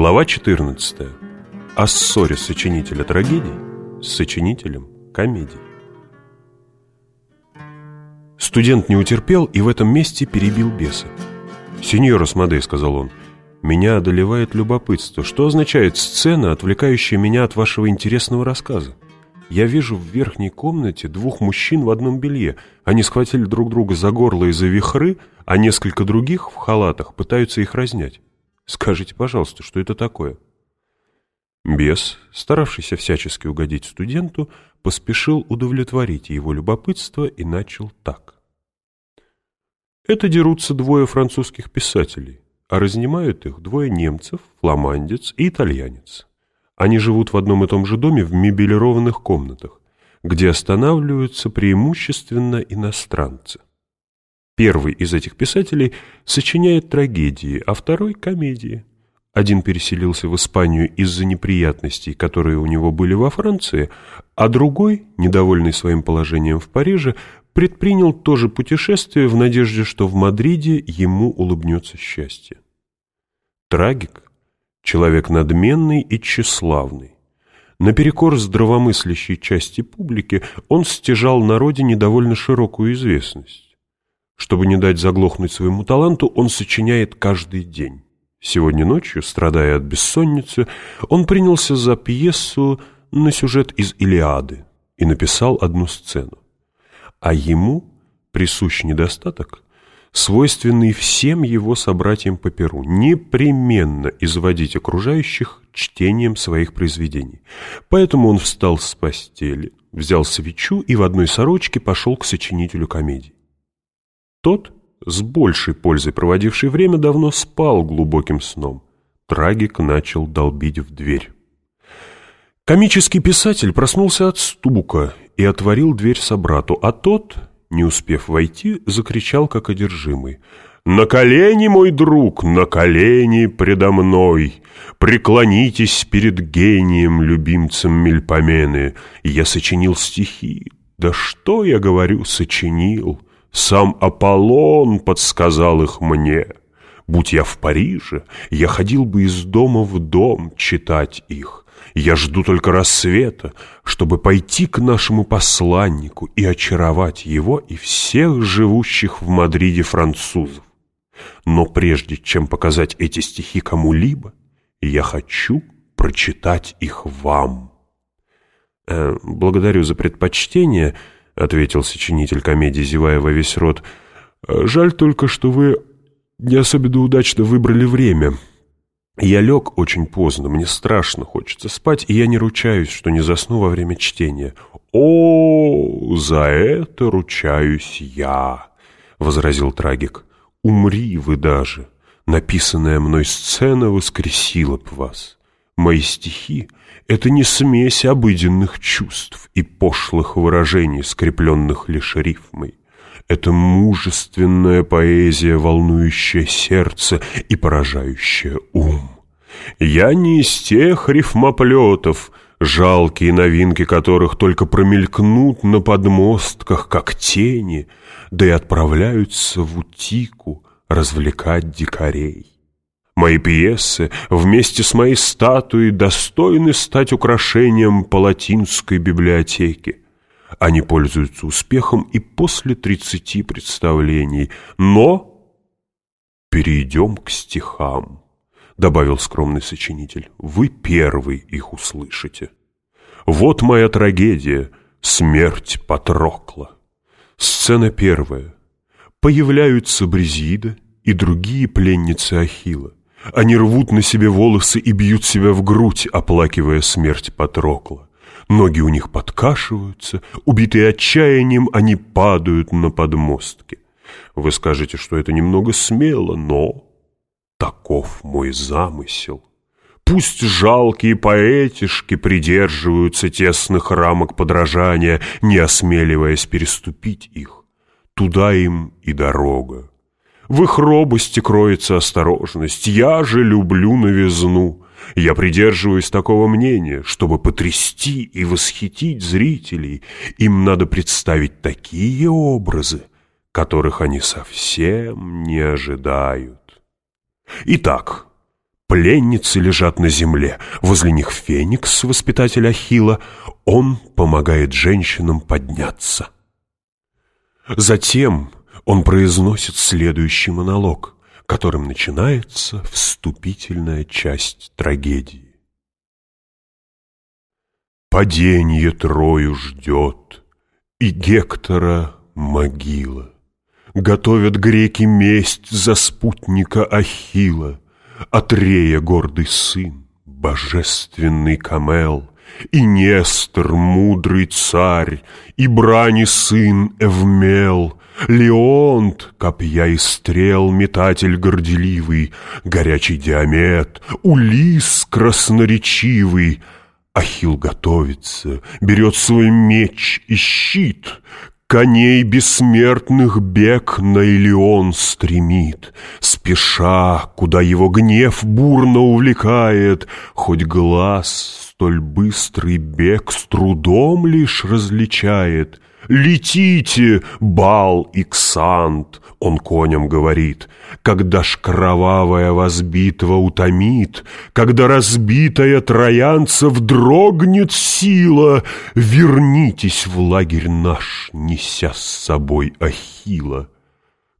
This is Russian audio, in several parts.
Глава 14. О ссоре сочинителя трагедий с сочинителем комедий. Студент не утерпел и в этом месте перебил беса. «Сеньор Асмодей», — сказал он, — «меня одолевает любопытство. Что означает сцена, отвлекающая меня от вашего интересного рассказа? Я вижу в верхней комнате двух мужчин в одном белье. Они схватили друг друга за горло и за вихры, а несколько других в халатах пытаются их разнять. Скажите, пожалуйста, что это такое?» Бес, старавшийся всячески угодить студенту, поспешил удовлетворить его любопытство и начал так. Это дерутся двое французских писателей, а разнимают их двое немцев, фламандец и итальянец. Они живут в одном и том же доме в мебелированных комнатах, где останавливаются преимущественно иностранцы. Первый из этих писателей сочиняет трагедии, а второй — комедии. Один переселился в Испанию из-за неприятностей, которые у него были во Франции, а другой, недовольный своим положением в Париже, предпринял то же путешествие в надежде, что в Мадриде ему улыбнется счастье. Трагик — человек надменный и тщеславный. Наперекор здравомыслящей части публики он стяжал народе довольно широкую известность. Чтобы не дать заглохнуть своему таланту, он сочиняет каждый день. Сегодня ночью, страдая от бессонницы, он принялся за пьесу на сюжет из «Илиады» и написал одну сцену. А ему присущ недостаток, свойственный всем его собратьям по перу, непременно изводить окружающих чтением своих произведений. Поэтому он встал с постели, взял свечу и в одной сорочке пошел к сочинителю комедии. Тот с большей пользой проводивший время, давно спал глубоким сном. Трагик начал долбить в дверь. Комический писатель проснулся от стука и отворил дверь собрату, а тот, не успев войти, закричал как одержимый. «На колени, мой друг, на колени предо мной! Преклонитесь перед гением, любимцем Мельпомены! Я сочинил стихи. Да что я говорю, сочинил!» Сам Аполлон подсказал их мне. Будь я в Париже, я ходил бы из дома в дом читать их. Я жду только рассвета, чтобы пойти к нашему посланнику и очаровать его и всех живущих в Мадриде французов. Но прежде чем показать эти стихи кому-либо, я хочу прочитать их вам. Э, благодарю за предпочтение —— ответил сочинитель комедии, зевая во весь рот. «Жаль только, что вы не особенно удачно выбрали время. Я лег очень поздно, мне страшно хочется спать, и я не ручаюсь, что не засну во время чтения». «О, за это ручаюсь я», — возразил трагик. «Умри вы даже, написанная мной сцена воскресила б вас». Мои стихи — это не смесь обыденных чувств и пошлых выражений, скрепленных лишь рифмой. Это мужественная поэзия, волнующая сердце и поражающая ум. Я не из тех рифмоплетов, жалкие новинки которых только промелькнут на подмостках, как тени, да и отправляются в утику развлекать дикарей. Мои пьесы вместе с моей статуей достойны стать украшением палатинской библиотеки. Они пользуются успехом и после тридцати представлений. Но перейдем к стихам, добавил скромный сочинитель. Вы первый их услышите. Вот моя трагедия «Смерть Патрокла». Сцена первая. Появляются Бризида и другие пленницы Ахилла. Они рвут на себе волосы и бьют себя в грудь, оплакивая смерть Патрокла. Ноги у них подкашиваются, убитые отчаянием, они падают на подмостки. Вы скажете, что это немного смело, но таков мой замысел. Пусть жалкие поэтишки придерживаются тесных рамок подражания, не осмеливаясь переступить их. Туда им и дорога. В их робости кроется осторожность. Я же люблю новизну. Я придерживаюсь такого мнения, чтобы потрясти и восхитить зрителей. Им надо представить такие образы, которых они совсем не ожидают. Итак, Пленницы лежат на земле, возле них Феникс, воспитатель Ахилла. Он помогает женщинам подняться. Затем он произносит следующий монолог, которым начинается вступительная часть трагедии. Падение Трою ждет, и Гектора могила. Готовят греки месть за спутника Ахила. Атрея гордый сын, божественный Камел, И Нестор, мудрый царь, и брани сын Эвмел, Леонт, копья и стрел, метатель горделивый, Горячий Диамет, Улис красноречивый, Ахил готовится, берет свой меч и щит, Коней бессмертных бег на Илион стремит, Спеша, куда его гнев бурно увлекает, Хоть глаз столь быстрый бег с трудом лишь различает. «Летите, бал ксант!» — он коням говорит. «Когда ж кровавая вас битва утомит, Когда разбитая троянцев дрогнет сила, Вернитесь в лагерь наш, неся с собой Ахила.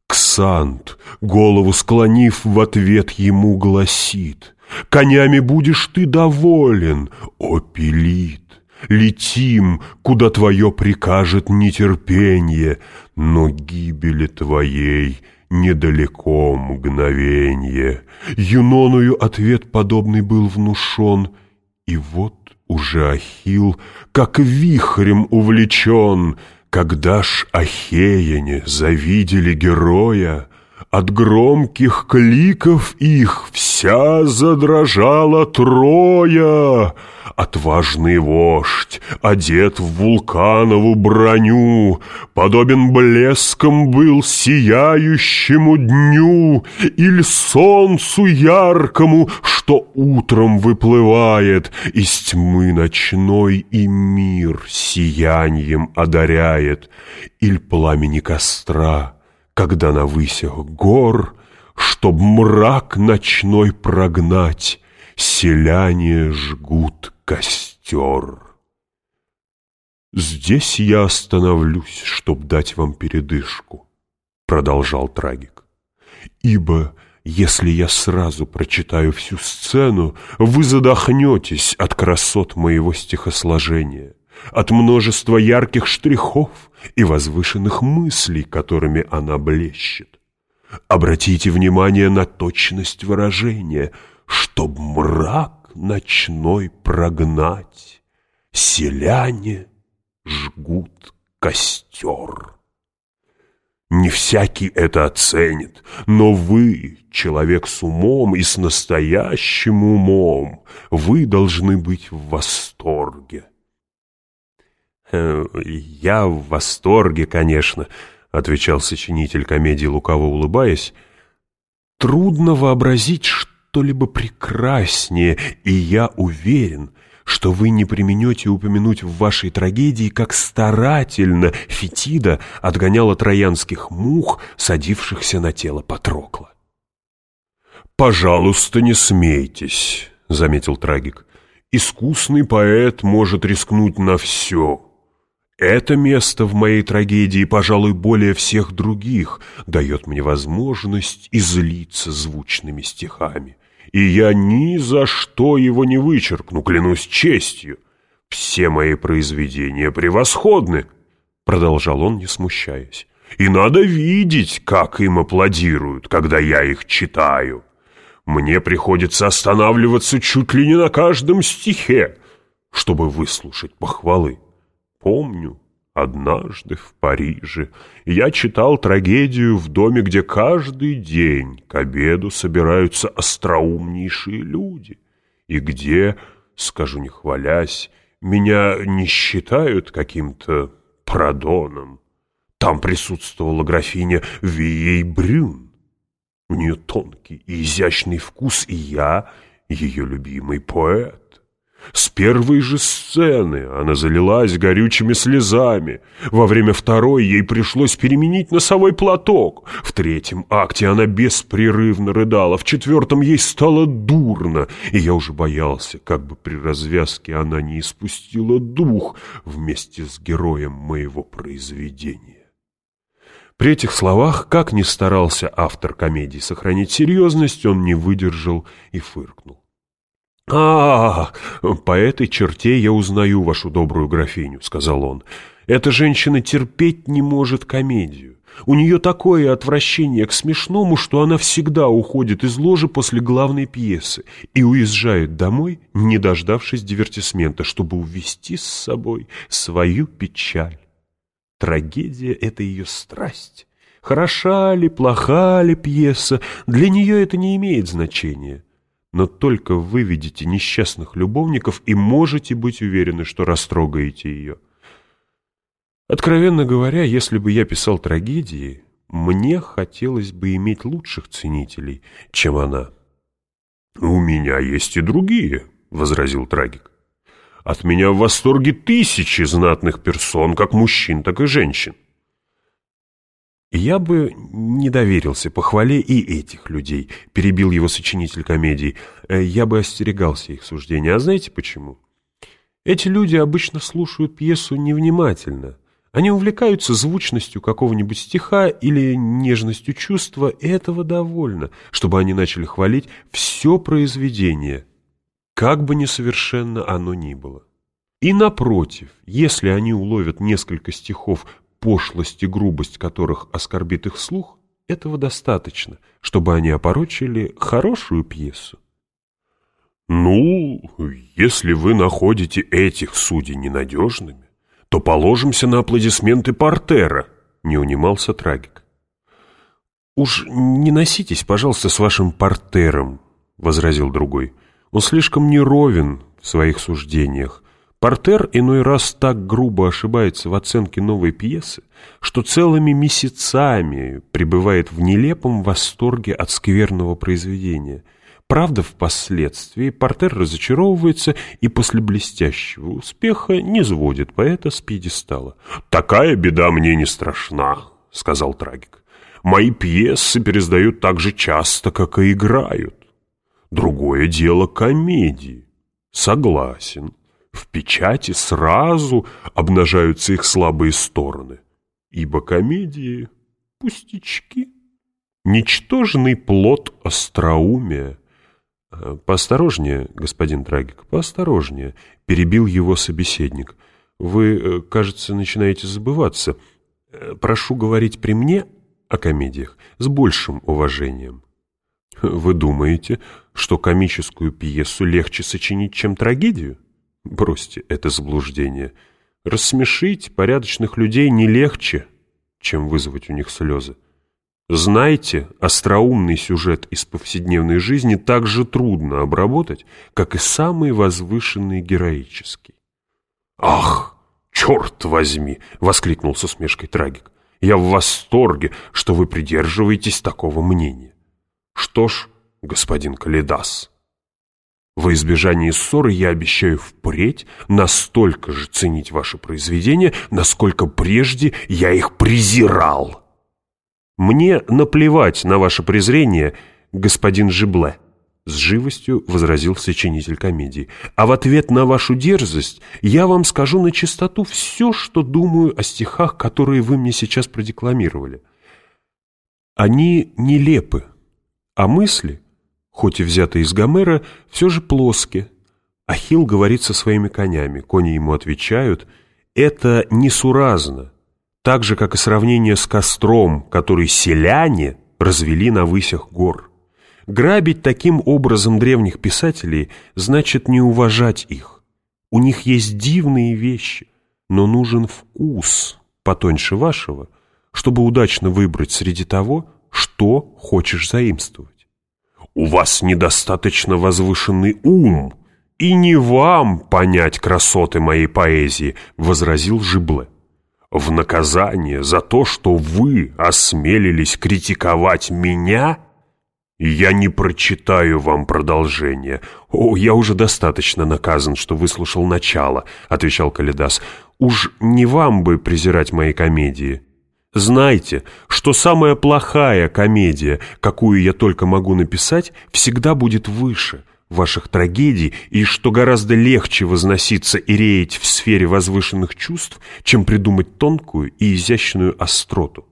Ксант, голову склонив, в ответ ему гласит, «Конями будешь ты доволен, о Пелит! Летим, куда твое прикажет нетерпенье, но гибели твоей недалеко мгновенье. Юноною ответ подобный был внушен, и вот уже Ахил, как вихрем увлечен, когда ж Ахеяне завидели героя, от громких кликов их вся задрожала Троя. Отважный вождь, одет в вулканову броню, Подобен блеском был сияющему дню Или солнцу яркому, что утром выплывает Из тьмы ночной и мир сиянием одаряет, Иль пламени костра, когда на высях гор, Чтоб мрак ночной прогнать, Селяне жгут костер. «Здесь я остановлюсь, чтоб дать вам передышку», — продолжал трагик. «Ибо если я сразу прочитаю всю сцену, вы задохнетесь от красот моего стихосложения, от множества ярких штрихов и возвышенных мыслей, которыми она блещет. Обратите внимание на точность выражения, чтоб мрак ночной прогнать, селяне жгут костер. Не всякий это оценит, но вы, человек с умом и с настоящим умом, вы должны быть в восторге. Э, «Я в восторге, конечно», — отвечал сочинитель комедии, лукаво улыбаясь. «Трудно вообразить что-либо прекраснее, и я уверен, что вы не применете упомянуть в вашей трагедии, как старательно Фетида отгоняла троянских мух, садившихся на тело Патрокла. «Пожалуйста, не смейтесь», — заметил трагик. «Искусный поэт может рискнуть на все». Это место в моей трагедии, пожалуй, более всех других, дает мне возможность излиться звучными стихами. И я ни за что его не вычеркну, клянусь честью. Все мои произведения превосходны, продолжал он, не смущаясь. И надо видеть, как им аплодируют, когда я их читаю. Мне приходится останавливаться чуть ли не на каждом стихе, чтобы выслушать похвалы. Помню, однажды в Париже я читал трагедию в доме, где каждый день к обеду собираются остроумнейшие люди, и где, скажу не хвалясь, меня не считают каким-то продоном. Там присутствовала графиня Вией Брюн. У нее тонкий и изящный вкус, и я ее любимый поэт. С первой же сцены она залилась горючими слезами. Во время второй ей пришлось переменить носовой платок. В третьем акте она беспрерывно рыдала. В четвертом ей стало дурно. И я уже боялся, как бы при развязке она не испустила дух вместе с героем моего произведения. При этих словах, как ни старался автор комедии сохранить серьезность, он не выдержал и фыркнул. «А, по этой черте я узнаю вашу добрую графиню», — сказал он. «Эта женщина терпеть не может комедию. У нее такое отвращение к смешному, что она всегда уходит из ложи после главной пьесы и уезжает домой, не дождавшись дивертисмента, чтобы увести с собой свою печаль. Трагедия — это ее страсть. Хороша ли, плоха ли пьеса, для нее это не имеет значения» но только вы видите несчастных любовников и можете быть уверены, что растрогаете ее. Откровенно говоря, если бы я писал трагедии, мне хотелось бы иметь лучших ценителей, чем она. «У меня есть и другие», — возразил трагик. «От меня в восторге тысячи знатных персон, как мужчин, так и женщин. «Я бы не доверился похвале и этих людей», — перебил его сочинитель комедии. «Э, «Я бы остерегался их суждения. А знаете почему? Эти люди обычно слушают пьесу невнимательно. Они увлекаются звучностью какого-нибудь стиха или нежностью чувства, и этого довольно, чтобы они начали хвалить все произведение, как бы несовершенно оно ни было. И напротив, если они уловят несколько стихов пошлость и грубость которых оскорбит их слух, этого достаточно, чтобы они опорочили хорошую пьесу. «Ну, если вы находите этих судей ненадежными, то положимся на аплодисменты портера», — не унимался трагик. «Уж не носитесь, пожалуйста, с вашим портером», — возразил другой. «Он слишком неровен в своих суждениях, Портер иной раз так грубо ошибается в оценке новой пьесы, что целыми месяцами пребывает в нелепом восторге от скверного произведения. Правда, впоследствии Портер разочаровывается и после блестящего успеха не сводит поэта с пьедестала. «Такая беда мне не страшна», — сказал трагик. «Мои пьесы пересдают так же часто, как и играют. Другое дело комедии. Согласен». В печати сразу обнажаются их слабые стороны, ибо комедии — пустячки, ничтожный плод остроумия. Э, «Поосторожнее, господин Трагик, поосторожнее», — перебил его собеседник. «Вы, э, кажется, начинаете забываться. Э, прошу говорить при мне о комедиях с большим уважением». «Вы думаете, что комическую пьесу легче сочинить, чем трагедию?» Бросьте это заблуждение. Рассмешить порядочных людей не легче, чем вызвать у них слезы. Знайте, остроумный сюжет из повседневной жизни так же трудно обработать, как и самый возвышенный героический. «Ах, черт возьми!» — воскликнул с усмешкой трагик. «Я в восторге, что вы придерживаетесь такого мнения. Что ж, господин Калидас, во избежание ссоры я обещаю впредь настолько же ценить ваши произведения, насколько прежде я их презирал. Мне наплевать на ваше презрение, господин Жибле, с живостью возразил сочинитель комедии. А в ответ на вашу дерзость я вам скажу на чистоту все, что думаю о стихах, которые вы мне сейчас продекламировали. Они нелепы, а мысли — хоть и взятый из Гомера, все же плоски. Ахилл говорит со своими конями, кони ему отвечают, это несуразно, так же, как и сравнение с костром, который селяне развели на высях гор. Грабить таким образом древних писателей значит не уважать их. У них есть дивные вещи, но нужен вкус, потоньше вашего, чтобы удачно выбрать среди того, что хочешь заимствовать у вас недостаточно возвышенный ум, и не вам понять красоты моей поэзии», — возразил Жибле. «В наказание за то, что вы осмелились критиковать меня, «Я не прочитаю вам продолжение. О, я уже достаточно наказан, что выслушал начало», — отвечал Калидас. «Уж не вам бы презирать мои комедии». Знайте, что самая плохая комедия, какую я только могу написать, всегда будет выше ваших трагедий, и что гораздо легче возноситься и реять в сфере возвышенных чувств, чем придумать тонкую и изящную остроту.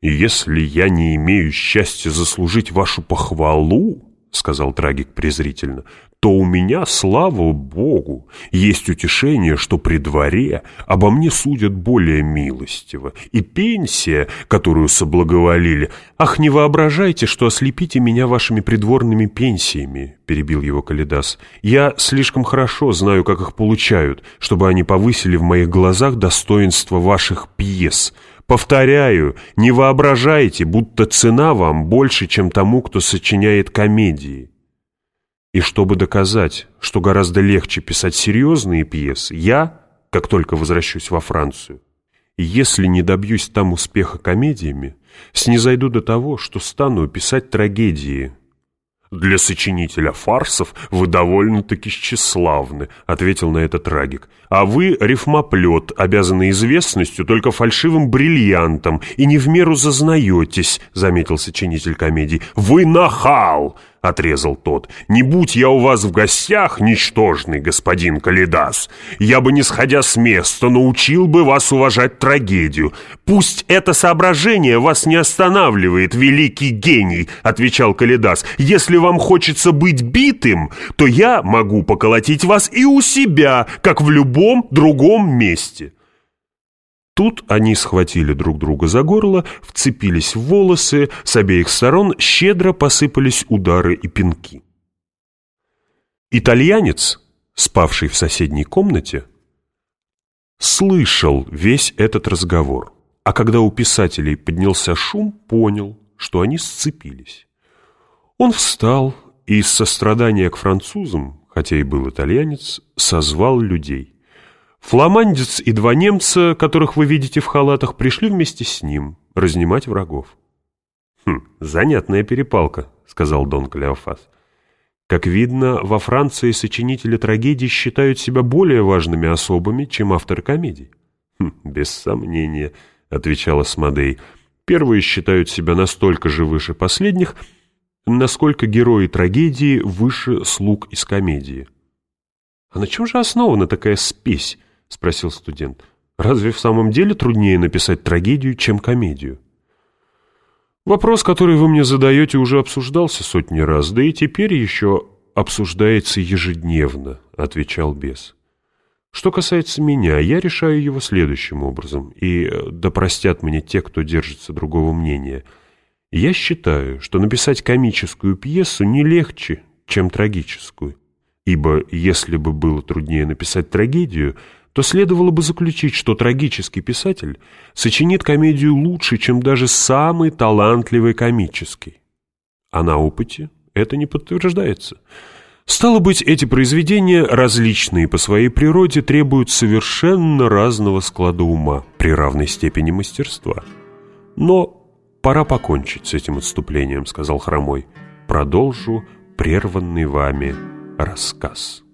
Если я не имею счастья заслужить вашу похвалу, — сказал трагик презрительно, — то у меня, слава Богу, есть утешение, что при дворе обо мне судят более милостиво, и пенсия, которую соблаговолили... Ах, не воображайте, что ослепите меня вашими придворными пенсиями, — перебил его Калидас. Я слишком хорошо знаю, как их получают, чтобы они повысили в моих глазах достоинство ваших пьес — Повторяю, не воображайте, будто цена вам больше, чем тому, кто сочиняет комедии. И чтобы доказать, что гораздо легче писать серьезные пьесы, я, как только возвращусь во Францию, если не добьюсь там успеха комедиями, снизойду до того, что стану писать трагедии, «Для сочинителя фарсов вы довольно-таки тщеславны», — ответил на это трагик. «А вы рифмоплет, обязанный известностью только фальшивым бриллиантом, и не в меру зазнаетесь», — заметил сочинитель комедии. «Вы нахал!» — отрезал тот. «Не будь я у вас в гостях, ничтожный господин Калидас, я бы, не сходя с места, научил бы вас уважать трагедию. Пусть это соображение вас не останавливает, великий гений», — отвечал Калидас. «Если вам хочется быть битым, то я могу поколотить вас и у себя, как в любом другом месте». Тут они схватили друг друга за горло, вцепились в волосы, с обеих сторон щедро посыпались удары и пинки. Итальянец, спавший в соседней комнате, слышал весь этот разговор, а когда у писателей поднялся шум, понял, что они сцепились. Он встал и из сострадания к французам, хотя и был итальянец, созвал людей – Фламандец и два немца, которых вы видите в халатах, пришли вместе с ним разнимать врагов. «Хм, занятная перепалка», — сказал Дон Клеофас. Как видно, во Франции сочинители трагедий считают себя более важными особами, чем авторы комедий. «Хм, «Без сомнения», — отвечала Смодей. «Первые считают себя настолько же выше последних, насколько герои трагедии выше слуг из комедии». «А на чем же основана такая спесь?» — спросил студент. «Разве в самом деле труднее написать трагедию, чем комедию?» «Вопрос, который вы мне задаете, уже обсуждался сотни раз, да и теперь еще обсуждается ежедневно», — отвечал бес. «Что касается меня, я решаю его следующим образом, и да простят мне те, кто держится другого мнения. Я считаю, что написать комическую пьесу не легче, чем трагическую, ибо если бы было труднее написать трагедию — то следовало бы заключить, что трагический писатель сочинит комедию лучше, чем даже самый талантливый комический. А на опыте это не подтверждается. Стало быть, эти произведения, различные по своей природе, требуют совершенно разного склада ума при равной степени мастерства. Но пора покончить с этим отступлением, сказал Хромой. Продолжу прерванный вами рассказ.